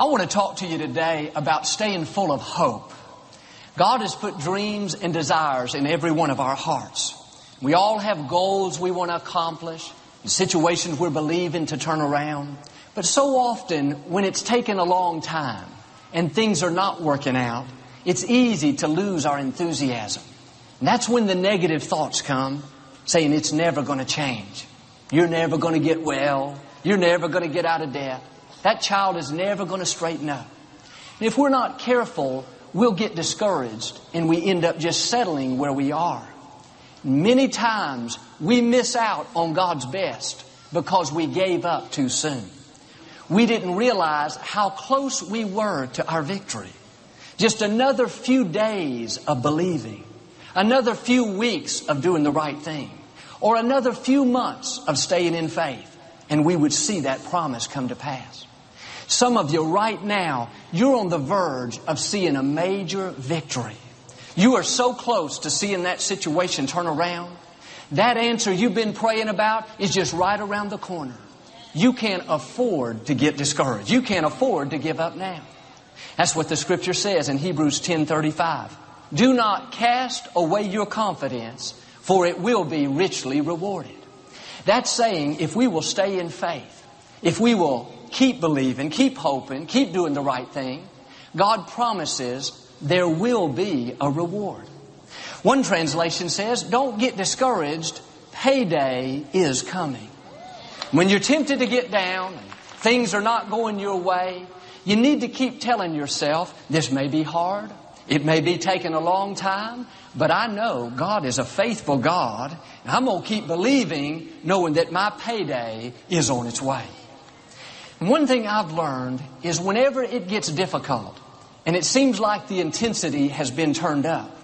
I want to talk to you today about staying full of hope. God has put dreams and desires in every one of our hearts. We all have goals we want to accomplish, situations we're believing to turn around. But so often, when it's taken a long time and things are not working out, it's easy to lose our enthusiasm. And that's when the negative thoughts come, saying it's never going to change. You're never going to get well. You're never going to get out of debt. That child is never going to straighten up. And if we're not careful, we'll get discouraged and we end up just settling where we are. Many times we miss out on God's best because we gave up too soon. We didn't realize how close we were to our victory. Just another few days of believing, another few weeks of doing the right thing, or another few months of staying in faith, and we would see that promise come to pass. Some of you right now, you're on the verge of seeing a major victory. You are so close to seeing that situation turn around. That answer you've been praying about is just right around the corner. You can't afford to get discouraged. You can't afford to give up now. That's what the scripture says in Hebrews 10:35. Do not cast away your confidence, for it will be richly rewarded. That's saying if we will stay in faith, if we will keep believing, keep hoping, keep doing the right thing, God promises there will be a reward. One translation says, don't get discouraged, payday is coming. When you're tempted to get down and things are not going your way, you need to keep telling yourself, this may be hard, it may be taking a long time, but I know God is a faithful God, and I'm going to keep believing, knowing that my payday is on its way. One thing I've learned is whenever it gets difficult and it seems like the intensity has been turned up,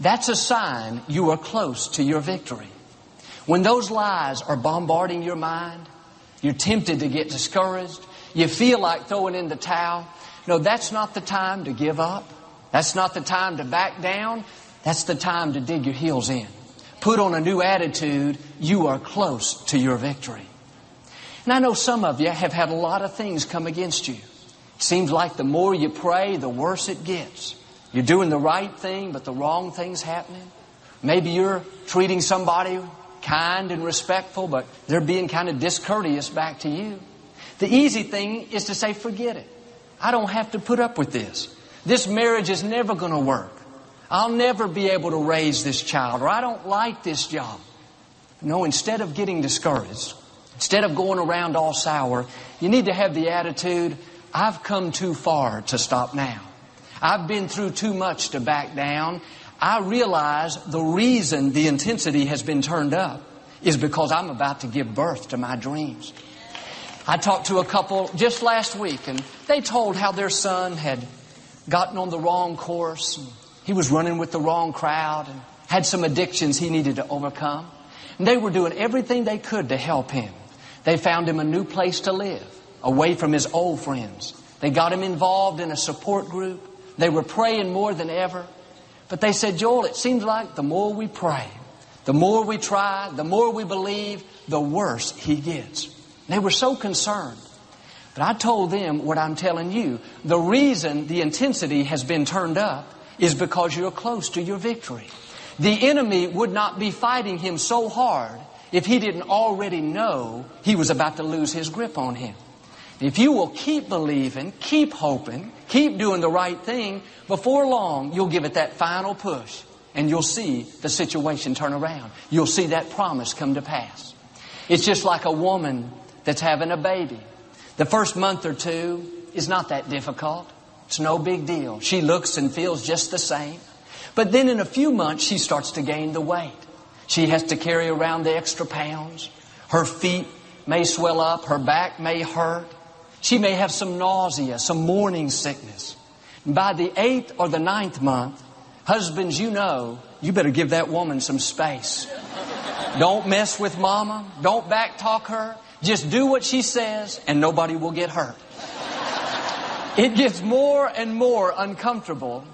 that's a sign you are close to your victory. When those lies are bombarding your mind, you're tempted to get discouraged, you feel like throwing in the towel. No, that's not the time to give up. That's not the time to back down. That's the time to dig your heels in. Put on a new attitude. You are close to your victory. And I know some of you have had a lot of things come against you. Seems like the more you pray, the worse it gets. You're doing the right thing, but the wrong thing's happening. Maybe you're treating somebody kind and respectful, but they're being kind of discourteous back to you. The easy thing is to say, forget it. I don't have to put up with this. This marriage is never going to work. I'll never be able to raise this child, or I don't like this job. No, instead of getting discouraged, Instead of going around all sour, you need to have the attitude, I've come too far to stop now. I've been through too much to back down. I realize the reason the intensity has been turned up is because I'm about to give birth to my dreams. I talked to a couple just last week and they told how their son had gotten on the wrong course. he was running with the wrong crowd and had some addictions he needed to overcome. And they were doing everything they could to help him. They found him a new place to live, away from his old friends. They got him involved in a support group. They were praying more than ever. But they said, Joel, it seems like the more we pray, the more we try, the more we believe, the worse he gets. They were so concerned. But I told them what I'm telling you. The reason the intensity has been turned up is because you're close to your victory. The enemy would not be fighting him so hard if he didn't already know he was about to lose his grip on him. If you will keep believing, keep hoping, keep doing the right thing, before long you'll give it that final push and you'll see the situation turn around. You'll see that promise come to pass. It's just like a woman that's having a baby. The first month or two is not that difficult. It's no big deal. She looks and feels just the same. But then in a few months she starts to gain the weight. She has to carry around the extra pounds. Her feet may swell up. Her back may hurt. She may have some nausea, some morning sickness. By the eighth or the ninth month, husbands, you know, you better give that woman some space. Don't mess with mama. Don't backtalk her. Just do what she says and nobody will get hurt. It gets more and more uncomfortable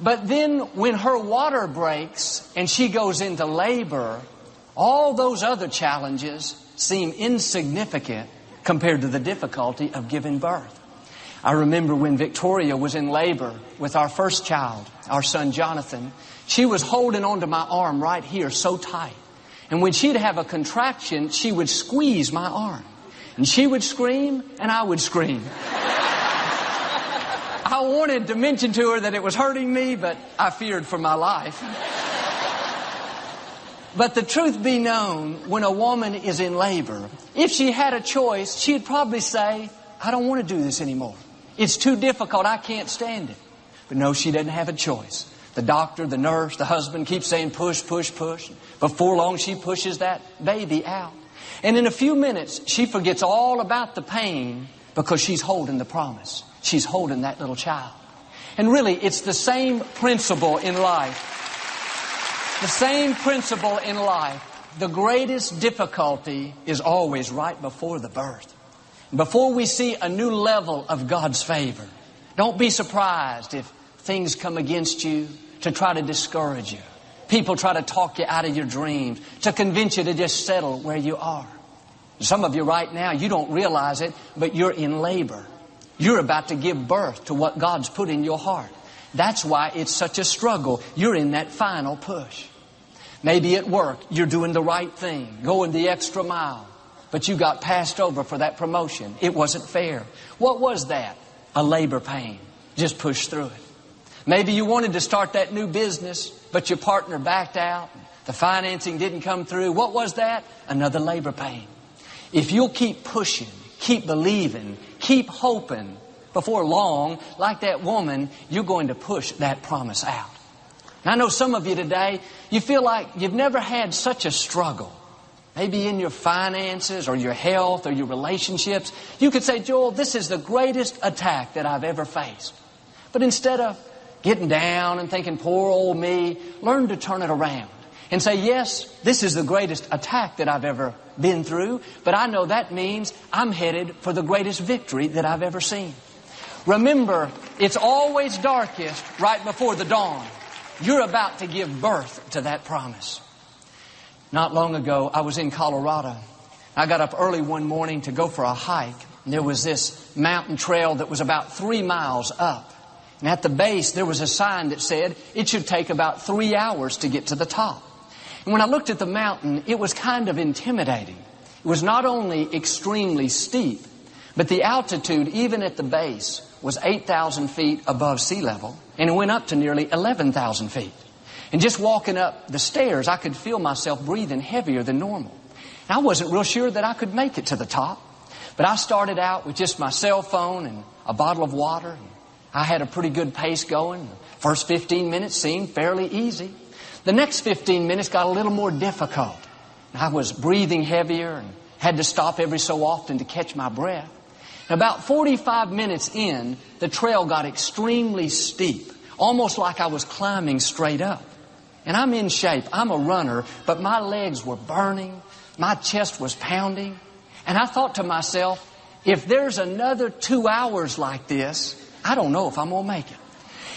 but then when her water breaks and she goes into labor, all those other challenges seem insignificant compared to the difficulty of giving birth. I remember when Victoria was in labor with our first child, our son Jonathan, she was holding onto my arm right here so tight. And when she'd have a contraction, she would squeeze my arm. And she would scream, and I would scream. I wanted to mention to her that it was hurting me, but I feared for my life. But the truth be known, when a woman is in labor, if she had a choice, she'd probably say, I don't want to do this anymore. It's too difficult. I can't stand it. But no, she doesn't have a choice. The doctor, the nurse, the husband keep saying push, push, push. Before long, she pushes that baby out. And in a few minutes, she forgets all about the pain because she's holding the promise. She's holding that little child. And really, it's the same principle in life. The same principle in life. The greatest difficulty is always right before the birth. Before we see a new level of God's favor. Don't be surprised if things come against you to try to discourage you. People try to talk you out of your dreams, to convince you to just settle where you are. Some of you right now, you don't realize it, but you're in labor. You're about to give birth to what God's put in your heart. That's why it's such a struggle. You're in that final push. Maybe at work, you're doing the right thing, going the extra mile, but you got passed over for that promotion. It wasn't fair. What was that? A labor pain. Just push through it. Maybe you wanted to start that new business, but your partner backed out. The financing didn't come through. What was that? Another labor pain. If you'll keep pushing, keep believing, keep hoping, before long, like that woman, you're going to push that promise out. And I know some of you today, you feel like you've never had such a struggle. Maybe in your finances or your health or your relationships. You could say, Joel, this is the greatest attack that I've ever faced. But instead of getting down and thinking, poor old me, learn to turn it around and say, yes, this is the greatest attack that I've ever been through, but I know that means I'm headed for the greatest victory that I've ever seen. Remember, it's always darkest right before the dawn. You're about to give birth to that promise. Not long ago, I was in Colorado. I got up early one morning to go for a hike. And there was this mountain trail that was about three miles up. And at the base, there was a sign that said it should take about three hours to get to the top. And when I looked at the mountain, it was kind of intimidating. It was not only extremely steep, but the altitude, even at the base, was 8,000 feet above sea level, and it went up to nearly 11,000 feet. And just walking up the stairs, I could feel myself breathing heavier than normal. And I wasn't real sure that I could make it to the top, but I started out with just my cell phone and a bottle of water. I had a pretty good pace going. The first 15 minutes seemed fairly easy. The next 15 minutes got a little more difficult. I was breathing heavier and had to stop every so often to catch my breath. About 45 minutes in, the trail got extremely steep, almost like I was climbing straight up. And I'm in shape. I'm a runner, but my legs were burning. My chest was pounding. And I thought to myself, if there's another two hours like this, I don't know if I'm going to make it.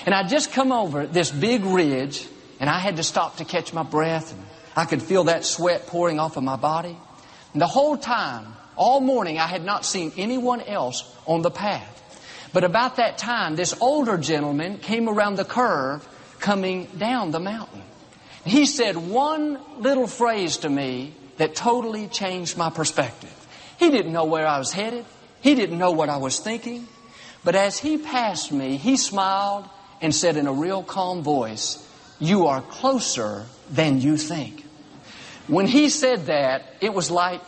And I just come over this big ridge, and I had to stop to catch my breath, and I could feel that sweat pouring off of my body. And the whole time, all morning I had not seen anyone else on the path. But about that time, this older gentleman came around the curve coming down the mountain. He said one little phrase to me that totally changed my perspective. He didn't know where I was headed. He didn't know what I was thinking. But as he passed me, he smiled and said in a real calm voice, You are closer than you think. When he said that, it was like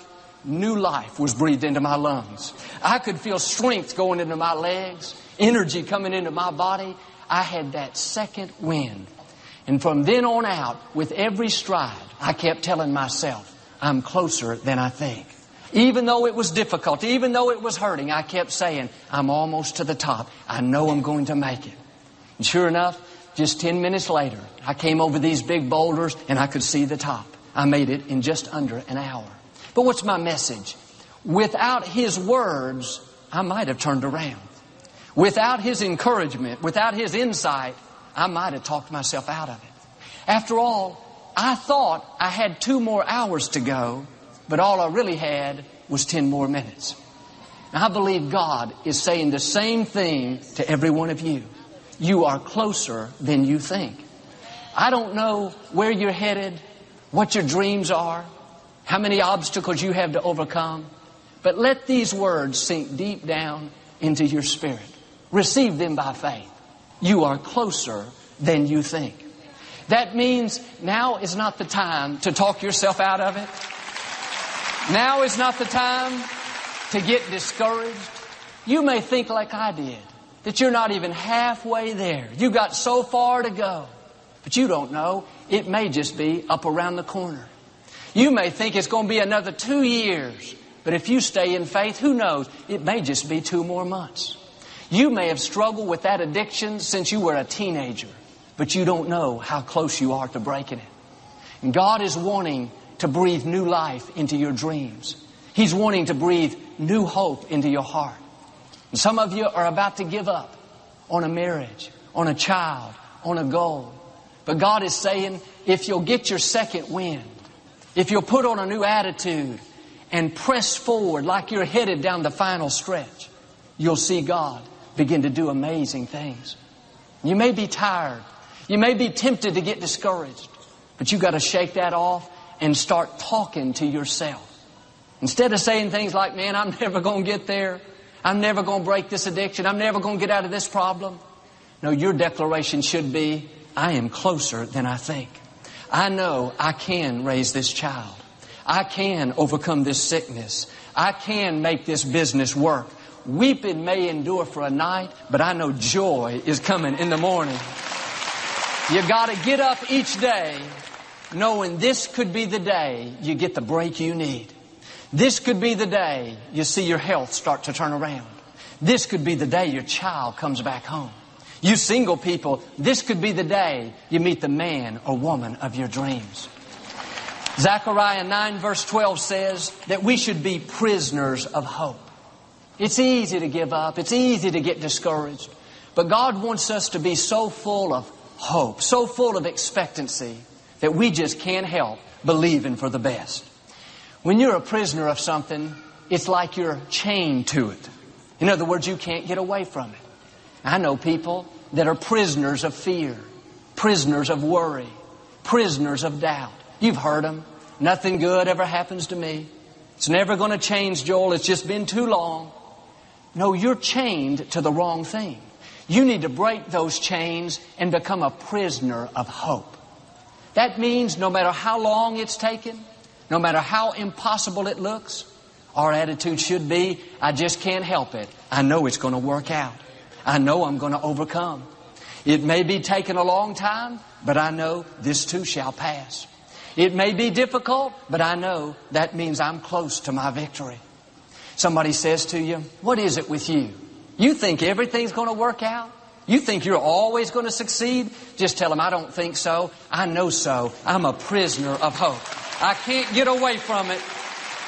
new life was breathed into my lungs. I could feel strength going into my legs, energy coming into my body. I had that second wind. And from then on out, with every stride, I kept telling myself, I'm closer than I think. Even though it was difficult, even though it was hurting, I kept saying, I'm almost to the top. I know I'm going to make it. And sure enough, just 10 minutes later, I came over these big boulders and I could see the top. I made it in just under an hour. But what's my message? Without His words, I might have turned around. Without His encouragement, without His insight, I might have talked myself out of it. After all, I thought I had two more hours to go, but all I really had was 10 more minutes. Now, I believe God is saying the same thing to every one of you. You are closer than you think. I don't know where you're headed, what your dreams are, how many obstacles you have to overcome, but let these words sink deep down into your spirit. Receive them by faith. You are closer than you think. That means now is not the time to talk yourself out of it. Now is not the time to get discouraged. You may think like I did, that you're not even halfway there. You've got so far to go. But you don't know. It may just be up around the corner. You may think it's going to be another two years. But if you stay in faith, who knows? It may just be two more months. You may have struggled with that addiction since you were a teenager but you don't know how close you are to breaking it. And God is wanting to breathe new life into your dreams. He's wanting to breathe new hope into your heart. And some of you are about to give up on a marriage, on a child, on a goal. But God is saying, if you'll get your second wind, if you'll put on a new attitude and press forward like you're headed down the final stretch, you'll see God begin to do amazing things. You may be tired you may be tempted to get discouraged, but you've got to shake that off and start talking to yourself. Instead of saying things like, man, I'm never going to get there. I'm never going to break this addiction. I'm never going to get out of this problem. No, your declaration should be, I am closer than I think. I know I can raise this child. I can overcome this sickness. I can make this business work. Weeping may endure for a night, but I know joy is coming in the morning. You got to get up each day knowing this could be the day you get the break you need. This could be the day you see your health start to turn around. This could be the day your child comes back home. You single people, this could be the day you meet the man or woman of your dreams. Zechariah 9 verse 12 says that we should be prisoners of hope. It's easy to give up. It's easy to get discouraged. But God wants us to be so full of hope, so full of expectancy that we just can't help believing for the best. When you're a prisoner of something, it's like you're chained to it. In other words, you can't get away from it. I know people that are prisoners of fear, prisoners of worry, prisoners of doubt. You've heard them. Nothing good ever happens to me. It's never going to change, Joel. It's just been too long. No, you're chained to the wrong thing. You need to break those chains and become a prisoner of hope. That means no matter how long it's taken, no matter how impossible it looks, our attitude should be, I just can't help it. I know it's going to work out. I know I'm going to overcome. It may be taking a long time, but I know this too shall pass. It may be difficult, but I know that means I'm close to my victory. Somebody says to you, what is it with you? You think everything's going to work out? You think you're always going to succeed? Just tell them, I don't think so. I know so. I'm a prisoner of hope. I can't get away from it.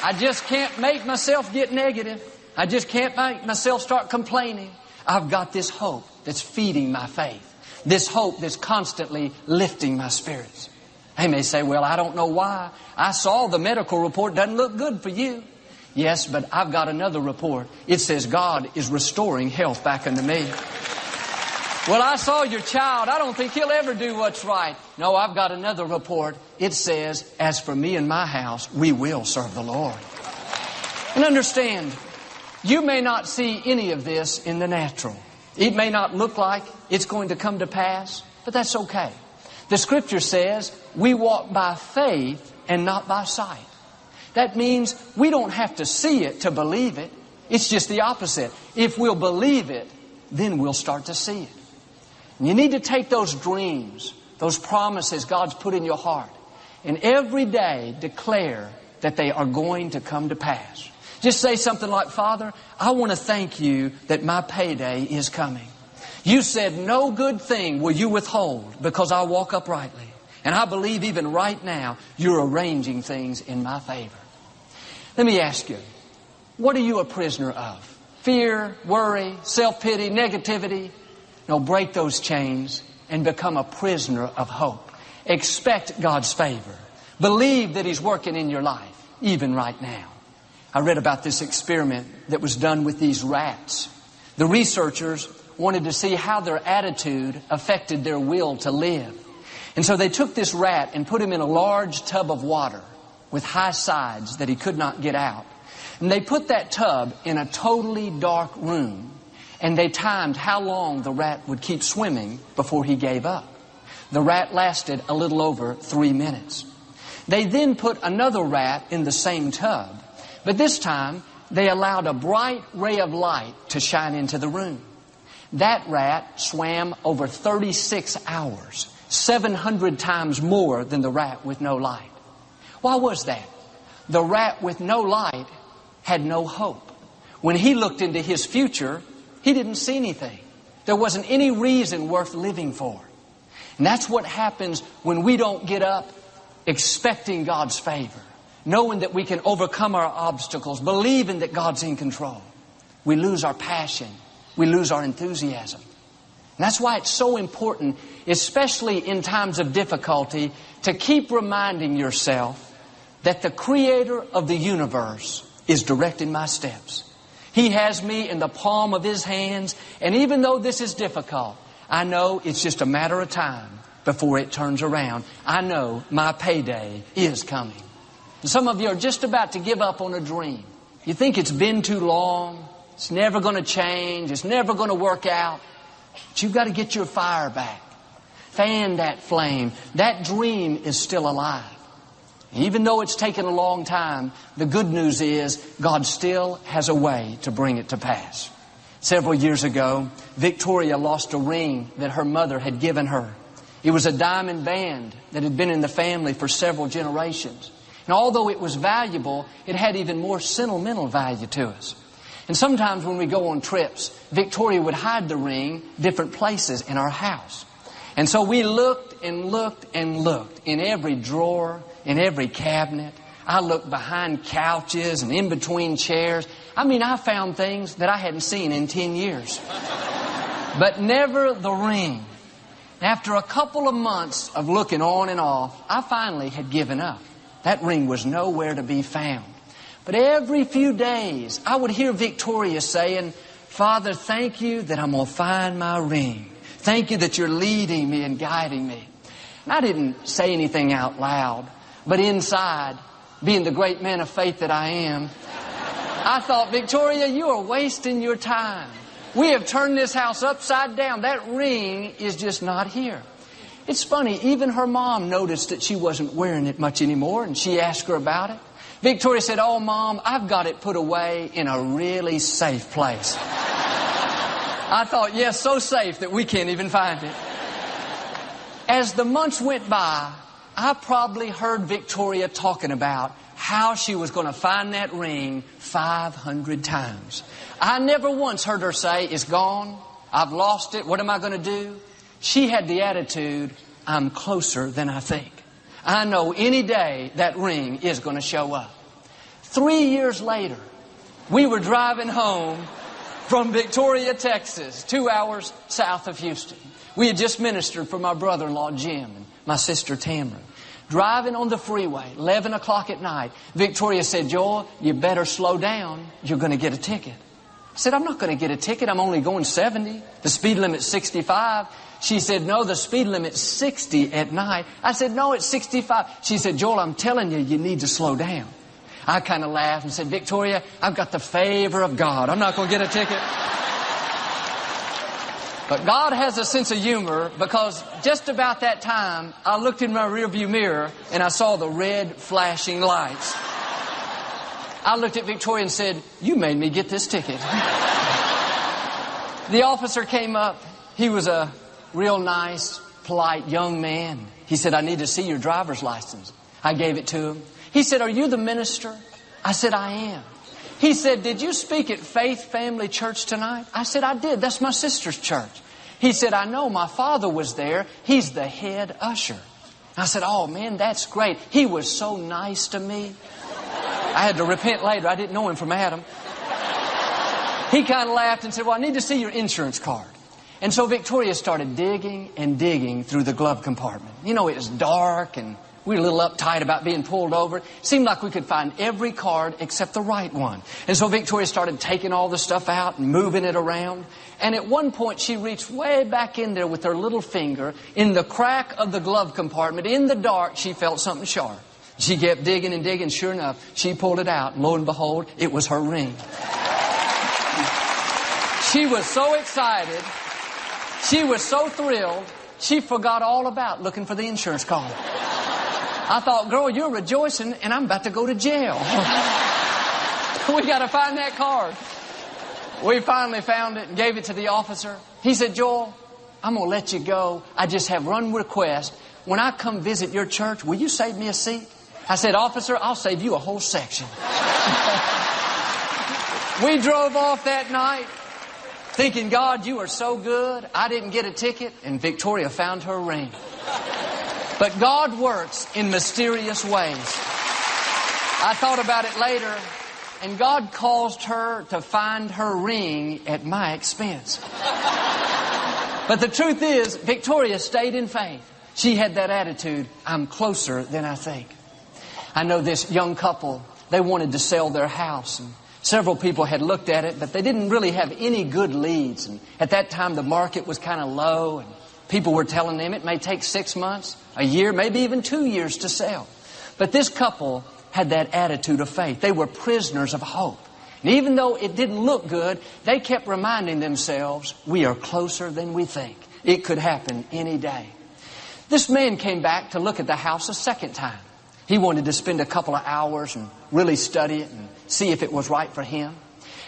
I just can't make myself get negative. I just can't make myself start complaining. I've got this hope that's feeding my faith. This hope that's constantly lifting my spirits. They may say, well, I don't know why. I saw the medical report doesn't look good for you. Yes, but I've got another report. It says God is restoring health back unto me. Well, I saw your child. I don't think he'll ever do what's right. No, I've got another report. It says, as for me and my house, we will serve the Lord. And understand, you may not see any of this in the natural. It may not look like it's going to come to pass, but that's okay. The scripture says we walk by faith and not by sight. That means we don't have to see it to believe it. It's just the opposite. If we'll believe it, then we'll start to see it. And you need to take those dreams, those promises God's put in your heart, and every day declare that they are going to come to pass. Just say something like, Father, I want to thank you that my payday is coming. You said no good thing will you withhold because I walk uprightly. And I believe even right now you're arranging things in my favor. Let me ask you, what are you a prisoner of? Fear, worry, self-pity, negativity? No, break those chains and become a prisoner of hope. Expect God's favor. Believe that He's working in your life, even right now. I read about this experiment that was done with these rats. The researchers wanted to see how their attitude affected their will to live. And so they took this rat and put him in a large tub of water with high sides that he could not get out. And they put that tub in a totally dark room and they timed how long the rat would keep swimming before he gave up. The rat lasted a little over three minutes. They then put another rat in the same tub but this time, they allowed a bright ray of light to shine into the room. That rat swam over 36 hours, 700 times more than the rat with no light. Why was that? The rat with no light had no hope. When he looked into his future, he didn't see anything. There wasn't any reason worth living for. And that's what happens when we don't get up expecting God's favor knowing that we can overcome our obstacles, believing that God's in control. We lose our passion. We lose our enthusiasm. And that's why it's so important, especially in times of difficulty, to keep reminding yourself that the creator of the universe is directing my steps. He has me in the palm of his hands, and even though this is difficult, I know it's just a matter of time before it turns around. I know my payday is coming. Some of you are just about to give up on a dream. You think it's been too long. It's never going to change. It's never going to work out. But you've got to get your fire back. Fan that flame. That dream is still alive. Even though it's taken a long time, the good news is God still has a way to bring it to pass. Several years ago, Victoria lost a ring that her mother had given her. It was a diamond band that had been in the family for several generations. And although it was valuable, it had even more sentimental value to us. And sometimes when we go on trips, Victoria would hide the ring different places in our house. And so we looked and looked and looked in every drawer, in every cabinet. I looked behind couches and in between chairs. I mean, I found things that I hadn't seen in 10 years. but never the ring. After a couple of months of looking on and off, I finally had given up. That ring was nowhere to be found. But every few days, I would hear Victoria saying, Father, thank you that I'm going to find my ring. Thank you that you're leading me and guiding me. And I didn't say anything out loud, but inside, being the great man of faith that I am, I thought, Victoria, you are wasting your time. We have turned this house upside down. That ring is just not here. It's funny, even her mom noticed that she wasn't wearing it much anymore, and she asked her about it. Victoria said, Oh, mom, I've got it put away in a really safe place. I thought, yes, so safe that we can't even find it. As the months went by, I probably heard Victoria talking about how she was going to find that ring 500 times. I never once heard her say, It's gone. I've lost it. What am I going to do? She had the attitude, I'm closer than I think. I know any day that ring is going to show up. Three years later, we were driving home from Victoria, Texas, two hours south of Houston. We had just ministered for my brother-in-law, Jim, and my sister, Tamara. Driving on the freeway, 11 o'clock at night, Victoria said, Joel, you better slow down. You're going to get a ticket. I said, I'm not going to get a ticket. I'm only going 70. The speed limit's 65. She said, no, the speed limit's 60 at night. I said, no, it's 65. She said, Joel, I'm telling you, you need to slow down. I kind of laughed and said, Victoria, I've got the favor of God. I'm not going to get a ticket. But God has a sense of humor because just about that time, I looked in my rearview mirror and I saw the red flashing lights. I looked at Victoria and said, you made me get this ticket. the officer came up. He was a real nice, polite young man. He said, I need to see your driver's license. I gave it to him. He said, Are you the minister? I said, I am. He said, Did you speak at Faith Family Church tonight? I said, I did. That's my sister's church. He said, I know. My father was there. He's the head usher. I said, Oh man, that's great. He was so nice to me. I had to repent later. I didn't know him from Adam. He kind of laughed and said, Well, I need to see your insurance card. And so Victoria started digging and digging through the glove compartment. You know, it was dark and We were a little uptight about being pulled over. Seemed like we could find every card except the right one. And so Victoria started taking all the stuff out and moving it around. And at one point she reached way back in there with her little finger in the crack of the glove compartment. In the dark, she felt something sharp. She kept digging and digging. Sure enough, she pulled it out. And lo and behold, it was her ring. She was so excited. She was so thrilled. She forgot all about looking for the insurance card. I thought, girl, you're rejoicing and I'm about to go to jail. we got to find that card. We finally found it and gave it to the officer. He said, Joel, I'm going to let you go. I just have one request. When I come visit your church, will you save me a seat? I said, officer, I'll save you a whole section. we drove off that night thinking, God, you are so good. I didn't get a ticket and Victoria found her ring. But God works in mysterious ways. I thought about it later, and God caused her to find her ring at my expense. But the truth is, Victoria stayed in faith. She had that attitude, I'm closer than I think. I know this young couple, they wanted to sell their house, and several people had looked at it, but they didn't really have any good leads. And at that time, the market was kind of low, and People were telling them it may take six months, a year, maybe even two years to sell. But this couple had that attitude of faith. They were prisoners of hope. And even though it didn't look good, they kept reminding themselves, we are closer than we think. It could happen any day. This man came back to look at the house a second time. He wanted to spend a couple of hours and really study it and see if it was right for him.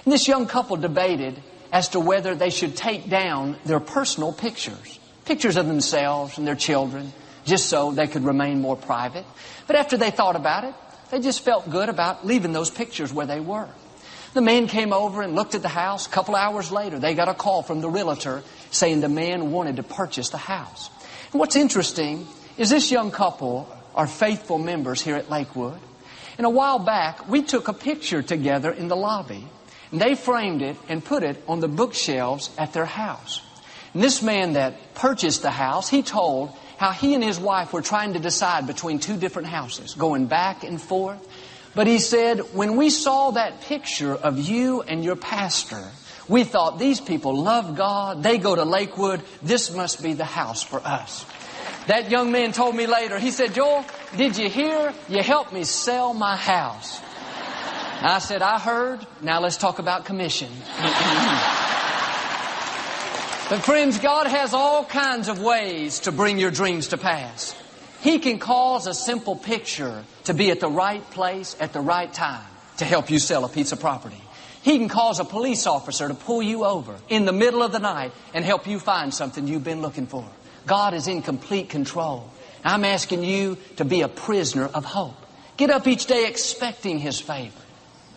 And this young couple debated as to whether they should take down their personal pictures pictures of themselves and their children, just so they could remain more private. But after they thought about it, they just felt good about leaving those pictures where they were. The man came over and looked at the house. A couple hours later, they got a call from the realtor saying the man wanted to purchase the house. And what's interesting is this young couple are faithful members here at Lakewood. And a while back, we took a picture together in the lobby. And they framed it and put it on the bookshelves at their house. And this man that purchased the house, he told how he and his wife were trying to decide between two different houses, going back and forth. But he said, when we saw that picture of you and your pastor, we thought these people love God. They go to Lakewood. This must be the house for us. That young man told me later, he said, Joel, did you hear? You helped me sell my house. I said, I heard. Now let's talk about commission. But friends, God has all kinds of ways to bring your dreams to pass. He can cause a simple picture to be at the right place at the right time to help you sell a piece of property. He can cause a police officer to pull you over in the middle of the night and help you find something you've been looking for. God is in complete control. I'm asking you to be a prisoner of hope. Get up each day expecting His favor.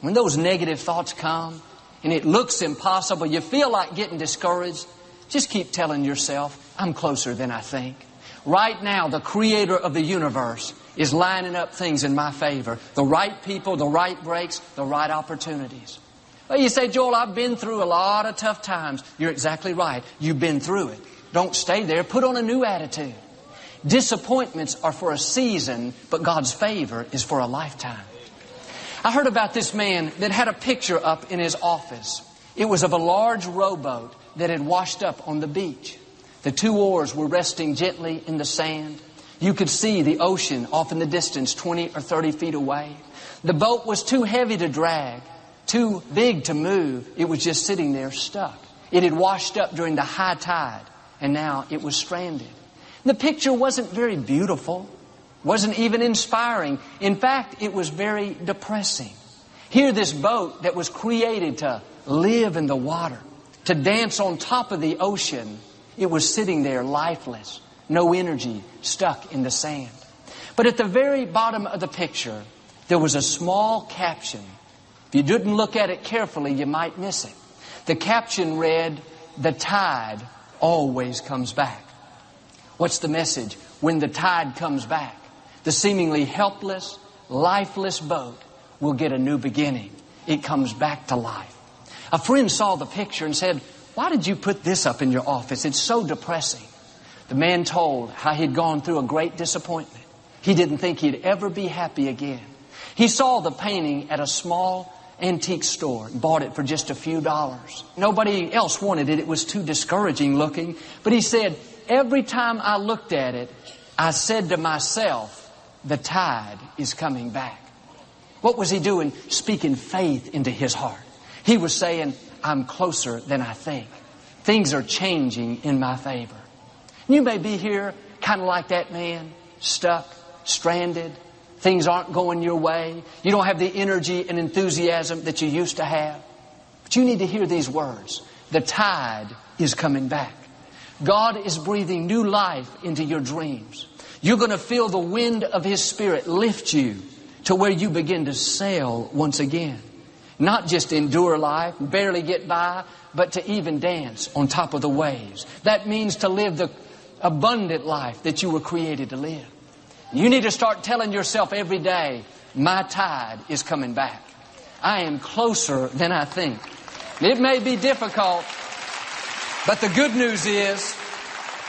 When those negative thoughts come and it looks impossible, you feel like getting discouraged, just keep telling yourself, I'm closer than I think. Right now, the creator of the universe is lining up things in my favor. The right people, the right breaks, the right opportunities. Well, you say, Joel, I've been through a lot of tough times. You're exactly right. You've been through it. Don't stay there. Put on a new attitude. Disappointments are for a season, but God's favor is for a lifetime. I heard about this man that had a picture up in his office. It was of a large rowboat that had washed up on the beach. The two oars were resting gently in the sand. You could see the ocean off in the distance, 20 or 30 feet away. The boat was too heavy to drag, too big to move. It was just sitting there stuck. It had washed up during the high tide, and now it was stranded. The picture wasn't very beautiful, wasn't even inspiring. In fact, it was very depressing. Here, this boat that was created to live in the water, to dance on top of the ocean, it was sitting there lifeless, no energy, stuck in the sand. But at the very bottom of the picture, there was a small caption. If you didn't look at it carefully, you might miss it. The caption read, The tide always comes back. What's the message? When the tide comes back, the seemingly helpless, lifeless boat will get a new beginning. It comes back to life. A friend saw the picture and said, Why did you put this up in your office? It's so depressing. The man told how he'd gone through a great disappointment. He didn't think he'd ever be happy again. He saw the painting at a small antique store and bought it for just a few dollars. Nobody else wanted it. It was too discouraging looking. But he said, every time I looked at it, I said to myself, the tide is coming back. What was he doing? Speaking faith into his heart. He was saying, I'm closer than I think. Things are changing in my favor. You may be here kind of like that man, stuck, stranded, Things aren't going your way. You don't have the energy and enthusiasm that you used to have. But you need to hear these words. The tide is coming back. God is breathing new life into your dreams. You're going to feel the wind of His Spirit lift you to where you begin to sail once again. Not just endure life, barely get by, but to even dance on top of the waves. That means to live the abundant life that you were created to live. You need to start telling yourself every day, my tide is coming back. I am closer than I think. It may be difficult, but the good news is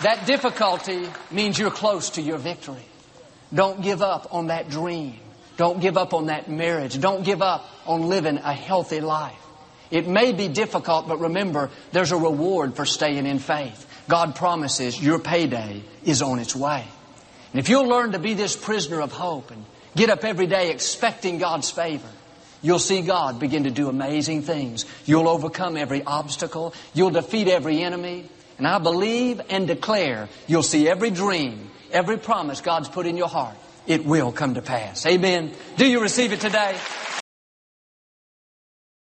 that difficulty means you're close to your victory. Don't give up on that dream. Don't give up on that marriage. Don't give up on living a healthy life. It may be difficult, but remember, there's a reward for staying in faith. God promises your payday is on its way. And if you'll learn to be this prisoner of hope and get up every day expecting God's favor, you'll see God begin to do amazing things. You'll overcome every obstacle. You'll defeat every enemy. And I believe and declare you'll see every dream, every promise God's put in your heart. It will come to pass. Amen. Do you receive it today?